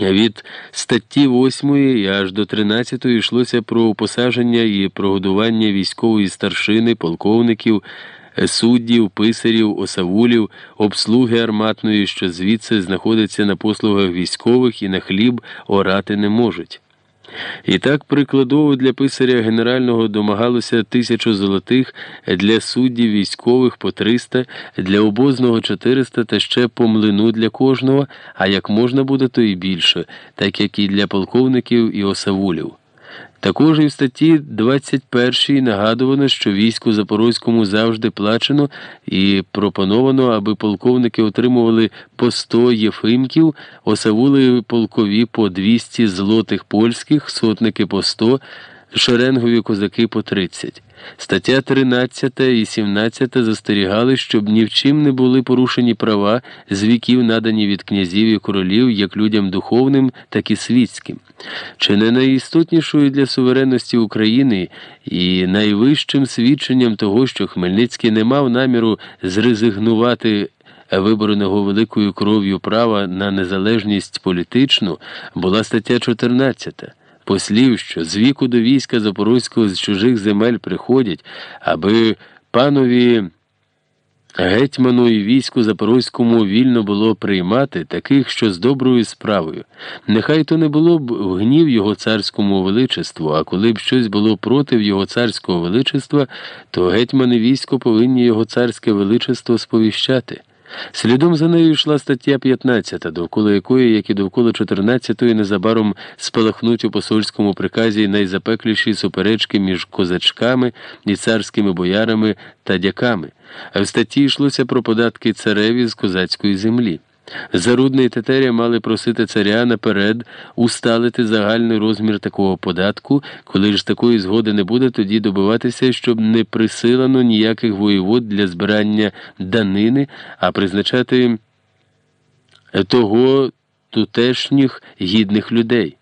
Від статті 8 аж до 13 йшлося про посадження і прогодування військової старшини, полковників, суддів, писарів, осавулів, обслуги арматної, що звідси знаходиться на послугах військових і на хліб орати не можуть. І так прикладово для писаря генерального домагалося тисячу золотих, для суддів військових по 300, для обозного 400 та ще по млину для кожного, а як можна буде, то і більше, так як і для полковників і осавулів. Також і в статті 21 нагадувано, що війську Запорозькому завжди плачено і пропоновано, аби полковники отримували по 100 єфимків, осавули полкові по 200 злотих польських, сотники по 100, шеренгові козаки по 30. Стаття 13 і 17 застерігали, щоб ні в чим не були порушені права з віків, надані від князів і королів як людям духовним, так і світським. Чи не найістотнішою для суверенності України і найвищим свідченням того, що Хмельницький не мав наміру зрезигнувати вибореного великою кров'ю права на незалежність політичну, була стаття 14 послів, що з віку до війська Запорозького з чужих земель приходять, аби панові гетьману і війську Запорозькому вільно було приймати таких, що з доброю справою. Нехай то не було б гнів його царському величеству, а коли б щось було проти його царського величества, то гетьмани військо повинні його царське величество сповіщати. Слідом за нею йшла стаття 15, довкола якої, як і довкола 14-ї, незабаром спалахнуть у посольському приказі найзапекліші суперечки між козачками і царськими боярами та дяками, а в статті йшлося про податки цареві з козацької землі. Зарудний і Тетеря мали просити царя наперед усталити загальний розмір такого податку, коли ж такої згоди не буде, тоді добиватися, щоб не присилано ніяких воєвод для збирання данини, а призначати того тутешніх гідних людей.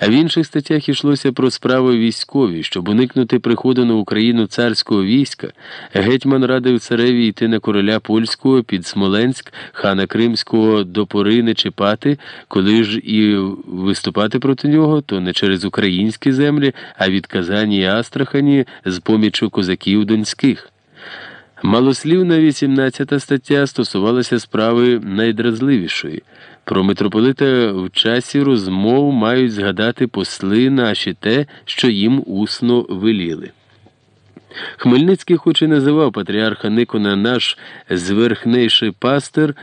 А в інших статтях йшлося про справи військові, щоб уникнути приходу на Україну царського війська, гетьман радив цареві йти на короля польського під Смоленськ, хана Кримського до пори не чіпати, коли ж і виступати проти нього, то не через українські землі, а від Казані і Астрахані з помічу козаків донських. Малослівна 18 стаття стосувалася справи найдразливішої. Про митрополита в часі розмов мають згадати посли наші те, що їм усно веліли. Хмельницький, хоч і називав патріарха Никона наш зверхнейший пастир.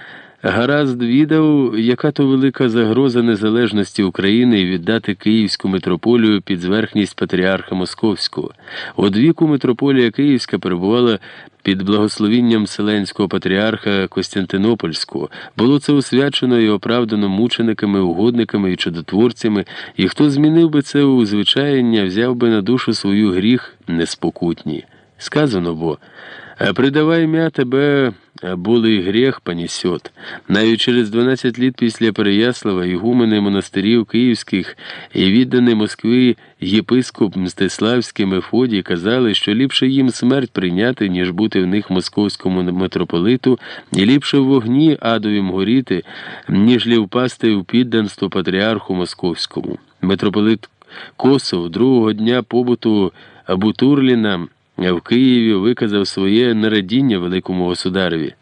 Гаразд відав, яка то велика загроза незалежності України віддати Київську митрополію під зверхність патріарха Московського. Од віку митрополія Київська перебувала під благословінням Вселенського патріарха Костянтинопольського. Було це освячено і оправдано мучениками, угодниками і чудотворцями, і хто змінив би це у звичаєння, взяв би на душу свою гріх неспокутній. Сказано бо. Придавай мя тебе булий грех понесет. Навіть через 12 літ після Переяслава ігумени монастирів київських і відданий Москви єпископ Мстиславський Мефодій казали, що ліпше їм смерть прийняти, ніж бути в них московському митрополиту, і ліпше в вогні адовім горіти, ніж лі впасти в підданство патріарху московському. Митрополит Косов другого дня побуту Бутурліна в Києві виказав своє нарадіння великому государеві.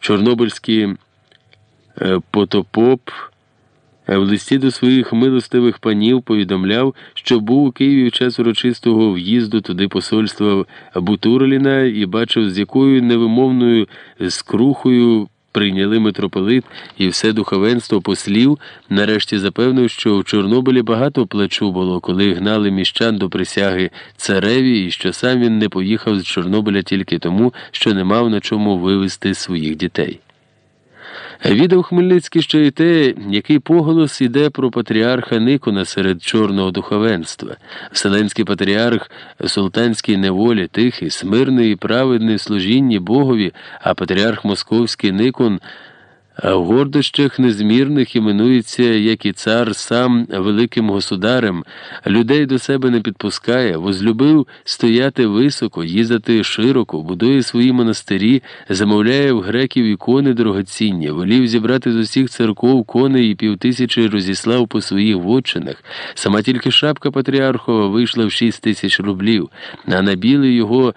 Чорнобильський е, потопоп в листі до своїх милостивих панів повідомляв, що був у Києві в час урочистого в'їзду туди посольства Бутурліна і бачив, з якою невимовною скрухою прийняли митрополит і все духовенство послів, нарешті запевнив, що в Чорнобилі багато плачу було, коли гнали міщан до присяги цареві, і що сам він не поїхав з Чорнобиля тільки тому, що не мав на чому вивезти своїх дітей. Відав Хмельницький ще й те, який поголос іде про патріарха Никона серед чорного духовенства. Вселенський патріарх султанській неволі, тихий, смирний і праведний служінні Богові, а патріарх Московський Никон А в гордощах незмірних іменується, як і цар сам великим государем, людей до себе не підпускає, возлюбив стояти високо, їздити широко, будує свої монастирі, замовляє в греків ікони дорогоціння, волів зібрати з усіх церков коней і півтисячі розіслав по своїх вотчинах. Сама тільки шапка патріархова вийшла в шість тисяч рублів, а на білий його